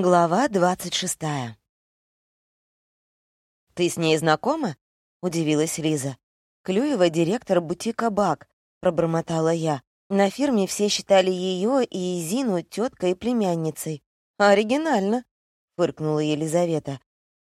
Глава двадцать шестая. «Ты с ней знакома?» — удивилась Лиза. «Клюева — директор бутика «Бак», — пробормотала я. На фирме все считали ее и Зину теткой и племянницей. «Оригинально», — фыркнула Елизавета.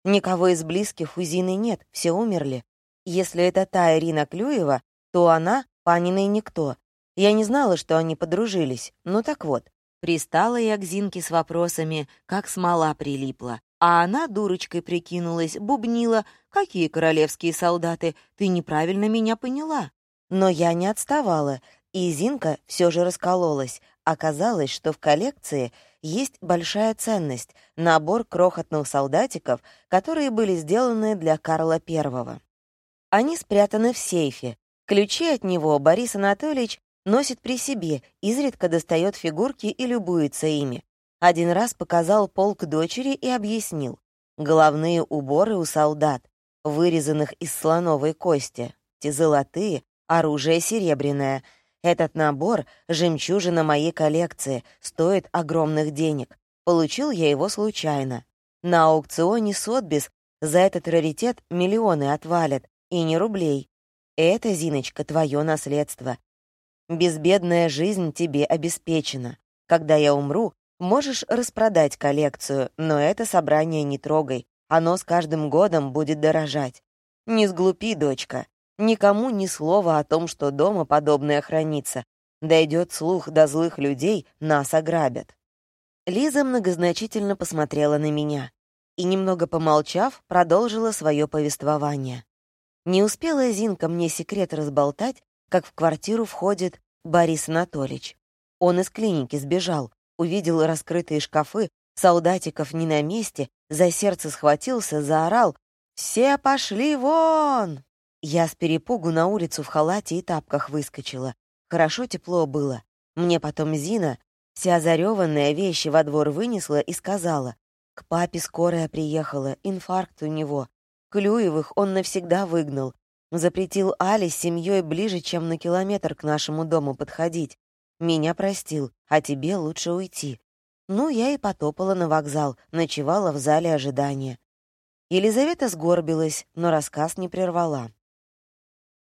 «Никого из близких у Зины нет, все умерли. Если это та Ирина Клюева, то она — Паниной никто. Я не знала, что они подружились. Ну так вот, Пристала я к Зинке с вопросами, как смола прилипла. А она дурочкой прикинулась, бубнила. «Какие королевские солдаты? Ты неправильно меня поняла». Но я не отставала, и Зинка все же раскололась. Оказалось, что в коллекции есть большая ценность — набор крохотных солдатиков, которые были сделаны для Карла I. Они спрятаны в сейфе. Ключи от него Борис Анатольевич носит при себе, изредка достает фигурки и любуется ими. Один раз показал полк дочери и объяснил. Головные уборы у солдат, вырезанных из слоновой кости, те золотые, оружие серебряное. Этот набор — жемчужина моей коллекции, стоит огромных денег. Получил я его случайно. На аукционе Сотбис за этот раритет миллионы отвалят, и не рублей. Это, Зиночка, твое наследство. Безбедная жизнь тебе обеспечена. Когда я умру, можешь распродать коллекцию, но это собрание не трогай. Оно с каждым годом будет дорожать. Не сглупи, дочка. Никому ни слова о том, что дома подобное хранится. Дойдет слух до злых людей, нас ограбят. Лиза многозначительно посмотрела на меня и, немного помолчав, продолжила свое повествование. Не успела Зинка мне секрет разболтать, как в квартиру входит Борис Анатольевич. Он из клиники сбежал, увидел раскрытые шкафы, солдатиков не на месте, за сердце схватился, заорал «Все пошли вон!» Я с перепугу на улицу в халате и тапках выскочила. Хорошо тепло было. Мне потом Зина, вся зареванная, вещи во двор вынесла и сказала, «К папе скорая приехала, инфаркт у него. Клюевых он навсегда выгнал, Запретил Али с семьей ближе, чем на километр к нашему дому подходить. Меня простил, а тебе лучше уйти. Ну, я и потопала на вокзал, ночевала в зале ожидания. Елизавета сгорбилась, но рассказ не прервала.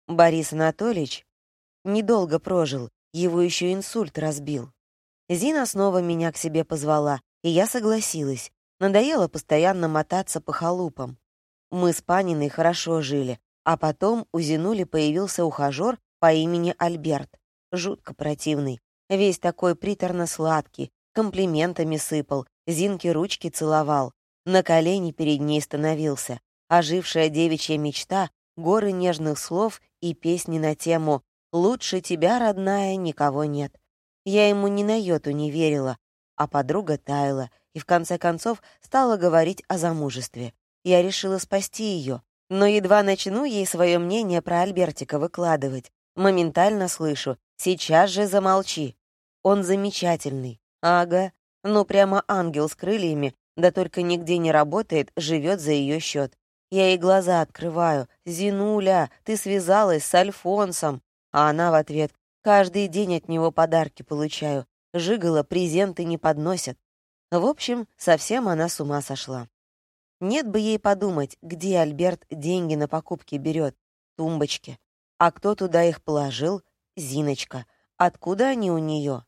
Борис Анатольевич недолго прожил, его еще инсульт разбил. Зина снова меня к себе позвала, и я согласилась. Надоело постоянно мотаться по халупам. Мы с Паниной хорошо жили, а потом у Зинули появился ухажер по имени Альберт. Жутко противный. Весь такой приторно-сладкий, комплиментами сыпал, Зинке ручки целовал. На колени перед ней становился. Ожившая девичья мечта, горы нежных слов и песни на тему «Лучше тебя, родная, никого нет». Я ему ни на йоту не верила, а подруга таяла и в конце концов стала говорить о замужестве. Я решила спасти ее, но едва начну ей свое мнение про Альбертика выкладывать, моментально слышу «Сейчас же замолчи». Он замечательный. Ага, ну прямо ангел с крыльями, да только нигде не работает, живет за ее счет. Я ей глаза открываю. «Зинуля, ты связалась с Альфонсом». А она в ответ «Каждый день от него подарки получаю. Жигала, презенты не подносят». В общем, совсем она с ума сошла. Нет бы ей подумать, где Альберт деньги на покупки берет. Тумбочки. А кто туда их положил? Зиночка. Откуда они у нее?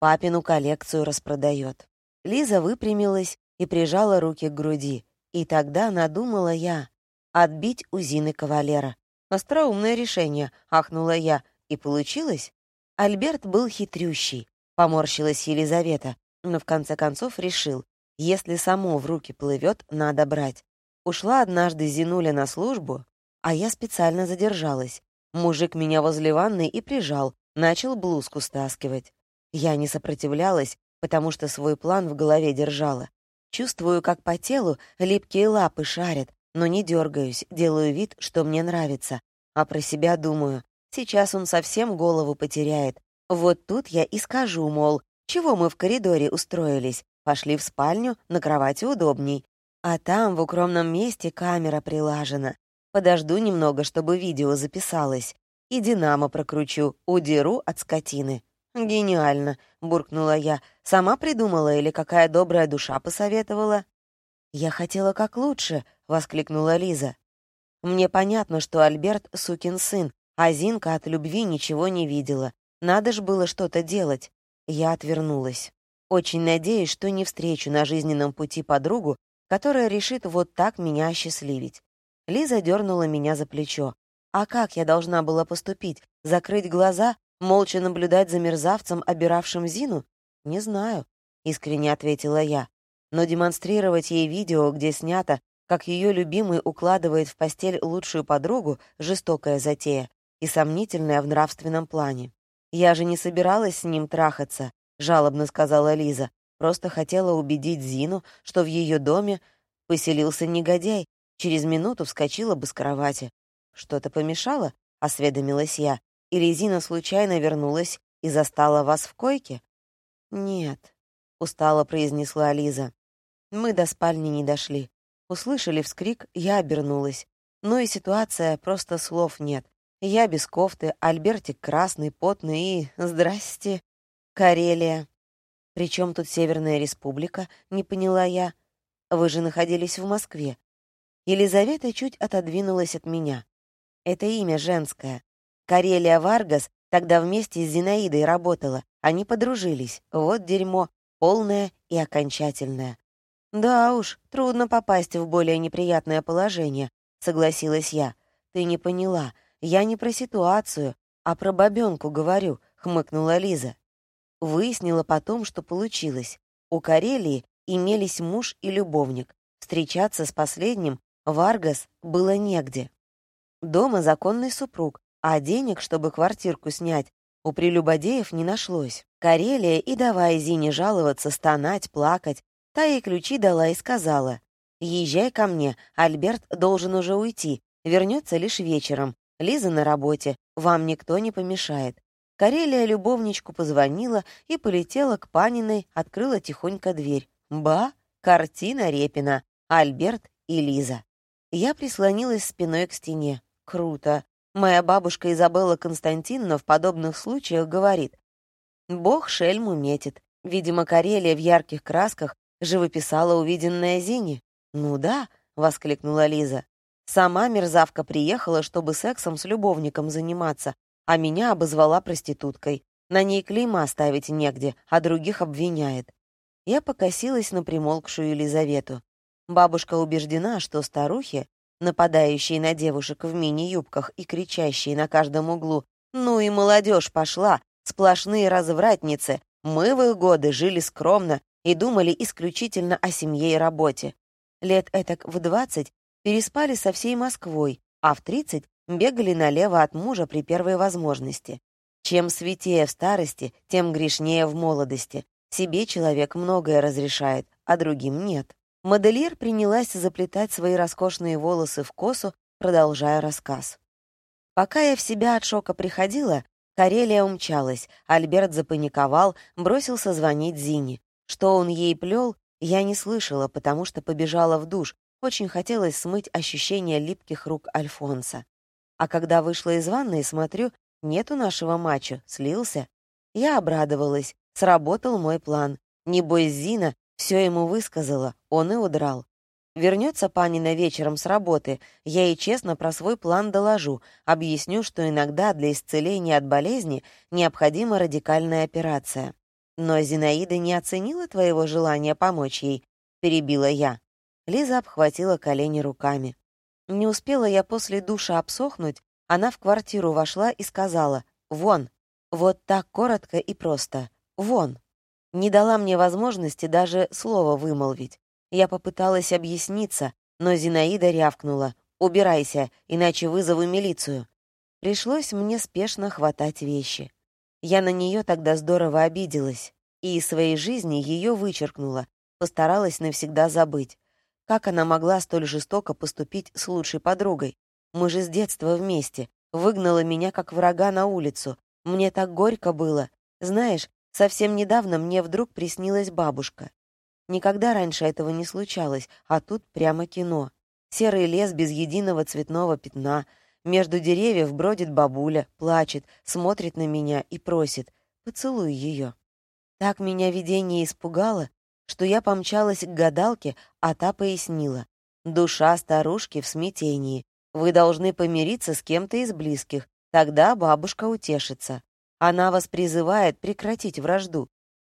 Папину коллекцию распродает. Лиза выпрямилась и прижала руки к груди. И тогда надумала я отбить у Зины кавалера. Остроумное решение, ахнула я. И получилось? Альберт был хитрющий, поморщилась Елизавета, но в конце концов решил, если само в руки плывет, надо брать. Ушла однажды Зинуля на службу, а я специально задержалась. Мужик меня возле ванны и прижал, начал блузку стаскивать. Я не сопротивлялась, потому что свой план в голове держала. Чувствую, как по телу липкие лапы шарят, но не дергаюсь, делаю вид, что мне нравится. А про себя думаю, сейчас он совсем голову потеряет. Вот тут я и скажу, мол, чего мы в коридоре устроились, Пошли в спальню, на кровати удобней. А там, в укромном месте, камера прилажена. Подожду немного, чтобы видео записалось. И динамо прокручу, удеру от скотины. «Гениально», — буркнула я. «Сама придумала или какая добрая душа посоветовала?» «Я хотела как лучше», — воскликнула Лиза. «Мне понятно, что Альберт — сукин сын, а Зинка от любви ничего не видела. Надо ж было что-то делать». Я отвернулась. Очень надеюсь, что не встречу на жизненном пути подругу, которая решит вот так меня осчастливить. Лиза дернула меня за плечо. А как я должна была поступить? Закрыть глаза Молча наблюдать за мерзавцем, обиравшим Зину? Не знаю, искренне ответила я. Но демонстрировать ей видео, где снято, как ее любимый укладывает в постель лучшую подругу, жестокая затея и сомнительная в нравственном плане. «Я же не собиралась с ним трахаться», — жалобно сказала Лиза. «Просто хотела убедить Зину, что в ее доме поселился негодяй. Через минуту вскочила бы с кровати. «Что-то помешало?» — осведомилась я. И резина случайно вернулась и застала вас в койке?» «Нет», — устало произнесла Лиза. «Мы до спальни не дошли. Услышали вскрик, я обернулась. Ну и ситуация, просто слов нет. Я без кофты, Альбертик красный, потный и... Здрасте, Карелия. Причем тут Северная Республика, не поняла я. Вы же находились в Москве. Елизавета чуть отодвинулась от меня. Это имя женское. Карелия Варгас тогда вместе с Зинаидой работала. Они подружились. Вот дерьмо. Полное и окончательное. «Да уж, трудно попасть в более неприятное положение», — согласилась я. «Ты не поняла. Я не про ситуацию, а про бабёнку говорю», — хмыкнула Лиза. Выяснила потом, что получилось. У Карелии имелись муж и любовник. Встречаться с последним Варгас было негде. Дома законный супруг, а денег, чтобы квартирку снять, у прелюбодеев не нашлось. Карелия и давай Зине жаловаться, стонать, плакать. Та ей ключи дала и сказала, «Езжай ко мне, Альберт должен уже уйти, вернется лишь вечером. Лиза на работе, вам никто не помешает». Карелия любовничку позвонила и полетела к Паниной, открыла тихонько дверь. Ба, картина Репина, Альберт и Лиза. Я прислонилась спиной к стене. Круто. Моя бабушка Изабелла Константиновна в подобных случаях говорит, «Бог шельму метит». Видимо, Карелия в ярких красках живописала увиденное Зине. «Ну да», — воскликнула Лиза. «Сама мерзавка приехала, чтобы сексом с любовником заниматься, а меня обозвала проституткой. На ней клейма оставить негде, а других обвиняет». Я покосилась на примолкшую Елизавету. Бабушка убеждена, что старухи нападающие на девушек в мини-юбках и кричащие на каждом углу «Ну и молодежь пошла! Сплошные развратницы! Мы в их годы жили скромно и думали исключительно о семье и работе. Лет этак в двадцать переспали со всей Москвой, а в тридцать бегали налево от мужа при первой возможности. Чем святее в старости, тем грешнее в молодости. Себе человек многое разрешает, а другим нет. Модельер принялась заплетать свои роскошные волосы в косу, продолжая рассказ. Пока я в себя от шока приходила, Карелия умчалась, Альберт запаниковал, бросился звонить Зине. Что он ей плел, я не слышала, потому что побежала в душ, очень хотелось смыть ощущение липких рук Альфонса. А когда вышла из ванной, смотрю, нету нашего мачо, слился. Я обрадовалась, сработал мой план. Небось, Зина все ему высказала, он и удрал. Вернется Панина вечером с работы, я ей честно про свой план доложу, объясню, что иногда для исцеления от болезни необходима радикальная операция. Но Зинаида не оценила твоего желания помочь ей, перебила я. Лиза обхватила колени руками. Не успела я после душа обсохнуть, она в квартиру вошла и сказала «Вон». Вот так коротко и просто. «Вон» не дала мне возможности даже слова вымолвить. Я попыталась объясниться, но Зинаида рявкнула «Убирайся, иначе вызову милицию». Пришлось мне спешно хватать вещи. Я на нее тогда здорово обиделась и из своей жизни ее вычеркнула, постаралась навсегда забыть. Как она могла столь жестоко поступить с лучшей подругой? Мы же с детства вместе. Выгнала меня как врага на улицу. Мне так горько было. Знаешь, Совсем недавно мне вдруг приснилась бабушка. Никогда раньше этого не случалось, а тут прямо кино. Серый лес без единого цветного пятна. Между деревьев бродит бабуля, плачет, смотрит на меня и просит поцелуй ее. Так меня видение испугало, что я помчалась к гадалке, а та пояснила. Душа старушки в смятении. Вы должны помириться с кем-то из близких, тогда бабушка утешится. Она вас призывает прекратить вражду.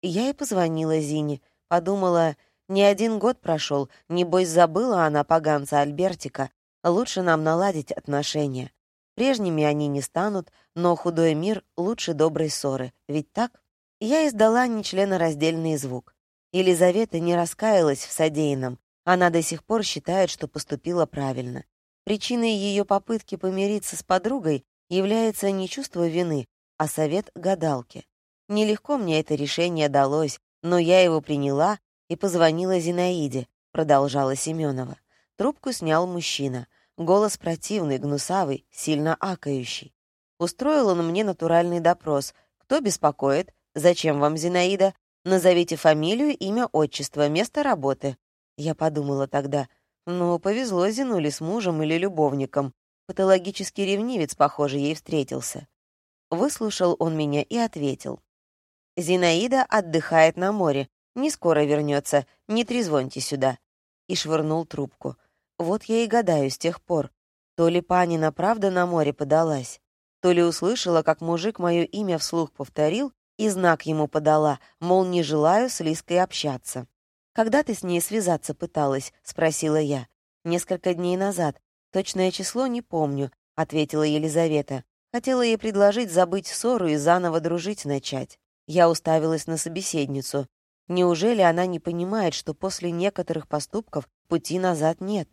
Я и позвонила Зине, подумала, не один год прошел, небось забыла она поганца Альбертика, лучше нам наладить отношения. Прежними они не станут, но худой мир лучше доброй ссоры, ведь так? Я издала нечленораздельный звук. Елизавета не раскаялась в содеянном, она до сих пор считает, что поступила правильно. Причиной ее попытки помириться с подругой является не чувство вины, а совет гадалки. Нелегко мне это решение далось, но я его приняла и позвонила Зинаиде, продолжала Семенова. Трубку снял мужчина. Голос противный, гнусавый, сильно акающий. Устроил он мне натуральный допрос. «Кто беспокоит? Зачем вам Зинаида? Назовите фамилию, имя, отчество, место работы». Я подумала тогда, ну, повезло Зинуле с мужем или любовником. Патологический ревнивец, похоже, ей встретился. Выслушал он меня и ответил. «Зинаида отдыхает на море. Не скоро вернется. Не трезвоньте сюда». И швырнул трубку. Вот я и гадаю с тех пор. То ли Панина правда на море подалась, то ли услышала, как мужик мое имя вслух повторил и знак ему подала, мол, не желаю с Лиской общаться. «Когда ты с ней связаться пыталась?» — спросила я. «Несколько дней назад. Точное число не помню», — ответила Елизавета. Хотела ей предложить забыть ссору и заново дружить начать. Я уставилась на собеседницу. Неужели она не понимает, что после некоторых поступков пути назад нет?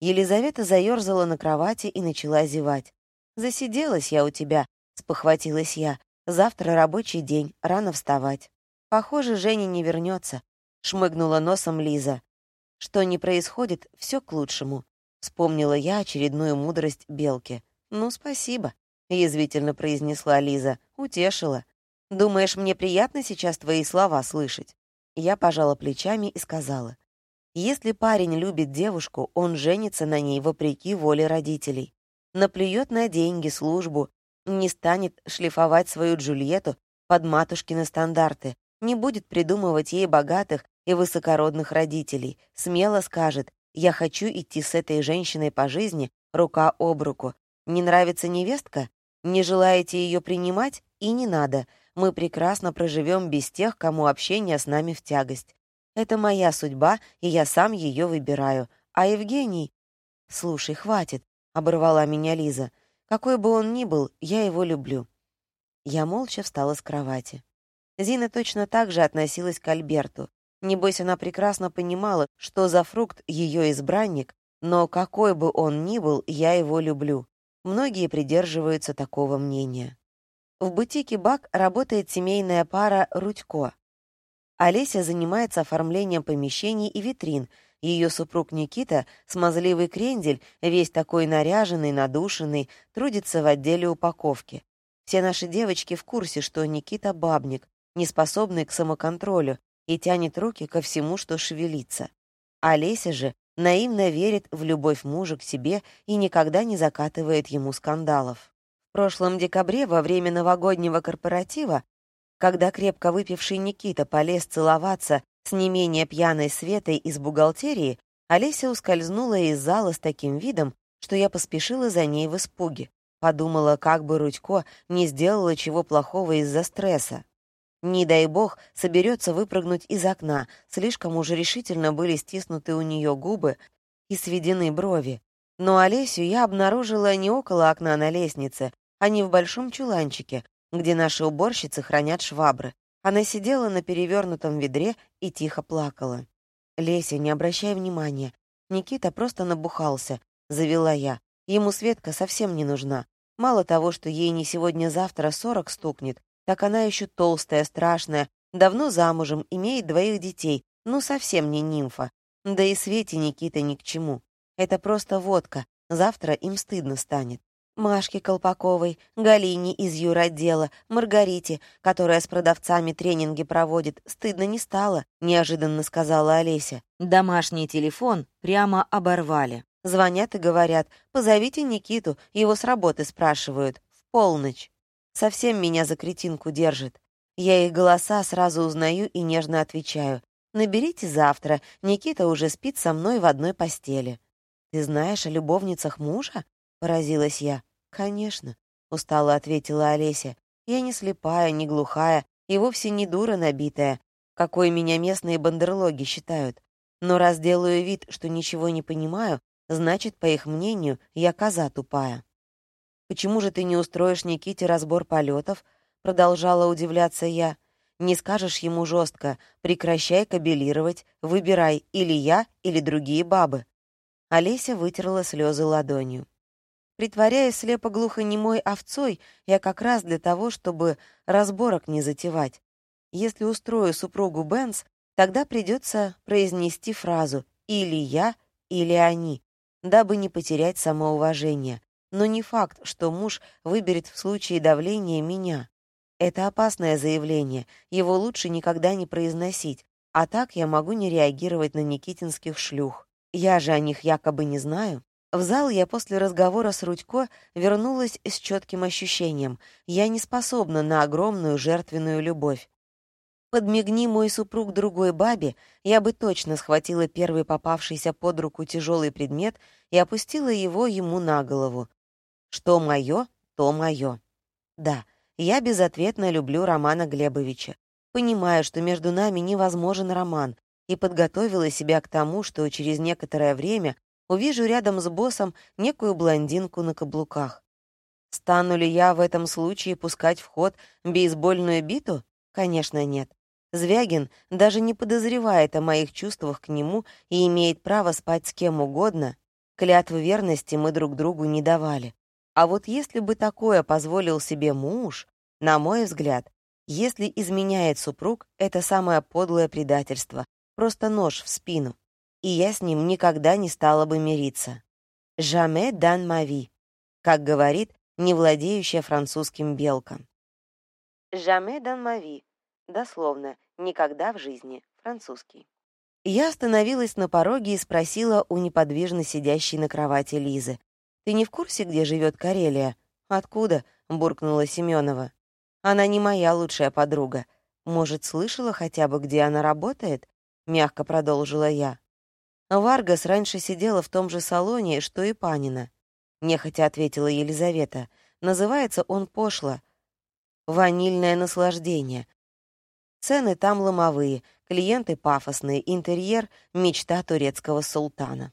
Елизавета заерзала на кровати и начала зевать. «Засиделась я у тебя», — спохватилась я. «Завтра рабочий день, рано вставать». «Похоже, Женя не вернется», — шмыгнула носом Лиза. «Что не происходит, все к лучшему», — вспомнила я очередную мудрость Белки. «Ну, спасибо», — язвительно произнесла Лиза. «Утешила. Думаешь, мне приятно сейчас твои слова слышать?» Я пожала плечами и сказала. «Если парень любит девушку, он женится на ней вопреки воле родителей. Наплюет на деньги, службу, не станет шлифовать свою Джульетту под матушкины стандарты, не будет придумывать ей богатых и высокородных родителей, смело скажет «Я хочу идти с этой женщиной по жизни, рука об руку. Не нравится невестка? Не желаете ее принимать? И не надо. Мы прекрасно проживем без тех, кому общение с нами в тягость. Это моя судьба, и я сам ее выбираю. А Евгений... Слушай, хватит, — оборвала меня Лиза. Какой бы он ни был, я его люблю. Я молча встала с кровати. Зина точно так же относилась к Альберту. Небось, она прекрасно понимала, что за фрукт ее избранник, но какой бы он ни был, я его люблю. Многие придерживаются такого мнения. В бутике «Бак» работает семейная пара Рудько. Олеся занимается оформлением помещений и витрин. Ее супруг Никита, смазливый крендель, весь такой наряженный, надушенный, трудится в отделе упаковки. Все наши девочки в курсе, что Никита — бабник, неспособный к самоконтролю, и тянет руки ко всему, что шевелится. Олеся же наивно верит в любовь мужа к себе и никогда не закатывает ему скандалов. В прошлом декабре, во время новогоднего корпоратива, когда крепко выпивший Никита полез целоваться с не менее пьяной Светой из бухгалтерии, Олеся ускользнула из зала с таким видом, что я поспешила за ней в испуге. Подумала, как бы Рудько не сделала чего плохого из-за стресса. Не дай бог, соберется выпрыгнуть из окна. Слишком уже решительно были стиснуты у нее губы и сведены брови. Но Олесю я обнаружила не около окна на лестнице, а не в большом чуланчике, где наши уборщицы хранят швабры. Она сидела на перевернутом ведре и тихо плакала. «Леся, не обращай внимания. Никита просто набухался», — завела я. «Ему Светка совсем не нужна. Мало того, что ей не сегодня-завтра сорок стукнет, так она еще толстая, страшная, давно замужем, имеет двоих детей, ну совсем не нимфа. Да и Свете Никита ни к чему. Это просто водка, завтра им стыдно станет. Машке Колпаковой, Галине из юротдела, Маргарите, которая с продавцами тренинги проводит, стыдно не стало, неожиданно сказала Олеся. Домашний телефон прямо оборвали. Звонят и говорят, позовите Никиту, его с работы спрашивают. В полночь. Совсем меня за кретинку держит. Я их голоса сразу узнаю и нежно отвечаю. «Наберите завтра, Никита уже спит со мной в одной постели». «Ты знаешь о любовницах мужа?» — поразилась я. «Конечно», — устало ответила Олеся. «Я не слепая, не глухая и вовсе не дура набитая, какой меня местные бандерлоги считают. Но раз делаю вид, что ничего не понимаю, значит, по их мнению, я коза тупая». «Почему же ты не устроишь Никите разбор полетов?» — продолжала удивляться я. «Не скажешь ему жестко, прекращай кабелировать, выбирай или я, или другие бабы». Олеся вытерла слезы ладонью. Притворяясь слепо-глухонемой овцой, я как раз для того, чтобы разборок не затевать. Если устрою супругу Бенс, тогда придется произнести фразу «или я, или они», дабы не потерять самоуважение. Но не факт, что муж выберет в случае давления меня. Это опасное заявление, его лучше никогда не произносить, а так я могу не реагировать на никитинских шлюх. Я же о них якобы не знаю. В зал я после разговора с Рудько вернулась с четким ощущением. Я не способна на огромную жертвенную любовь. Подмигни мой супруг другой бабе, я бы точно схватила первый попавшийся под руку тяжелый предмет и опустила его ему на голову. Что мое, то мое. Да, я безответно люблю Романа Глебовича. Понимаю, что между нами невозможен роман, и подготовила себя к тому, что через некоторое время увижу рядом с боссом некую блондинку на каблуках. Стану ли я в этом случае пускать в ход бейсбольную биту? Конечно, нет. Звягин даже не подозревает о моих чувствах к нему и имеет право спать с кем угодно. Клятвы верности мы друг другу не давали. А вот если бы такое позволил себе муж, на мой взгляд, если изменяет супруг, это самое подлое предательство, просто нож в спину. И я с ним никогда не стала бы мириться. «Jamais дан мави», как говорит не владеющая французским белка. «Jamais дан мави», дословно, «никогда в жизни», французский. Я остановилась на пороге и спросила у неподвижно сидящей на кровати Лизы. Ты не в курсе, где живет Карелия? Откуда? буркнула Семенова. Она не моя лучшая подруга. Может, слышала хотя бы, где она работает? мягко продолжила я. Варгас раньше сидела в том же салоне, что и Панина. Нехотя ответила Елизавета. Называется он пошло. Ванильное наслаждение. Цены там ломовые, клиенты пафосные, интерьер — мечта турецкого султана.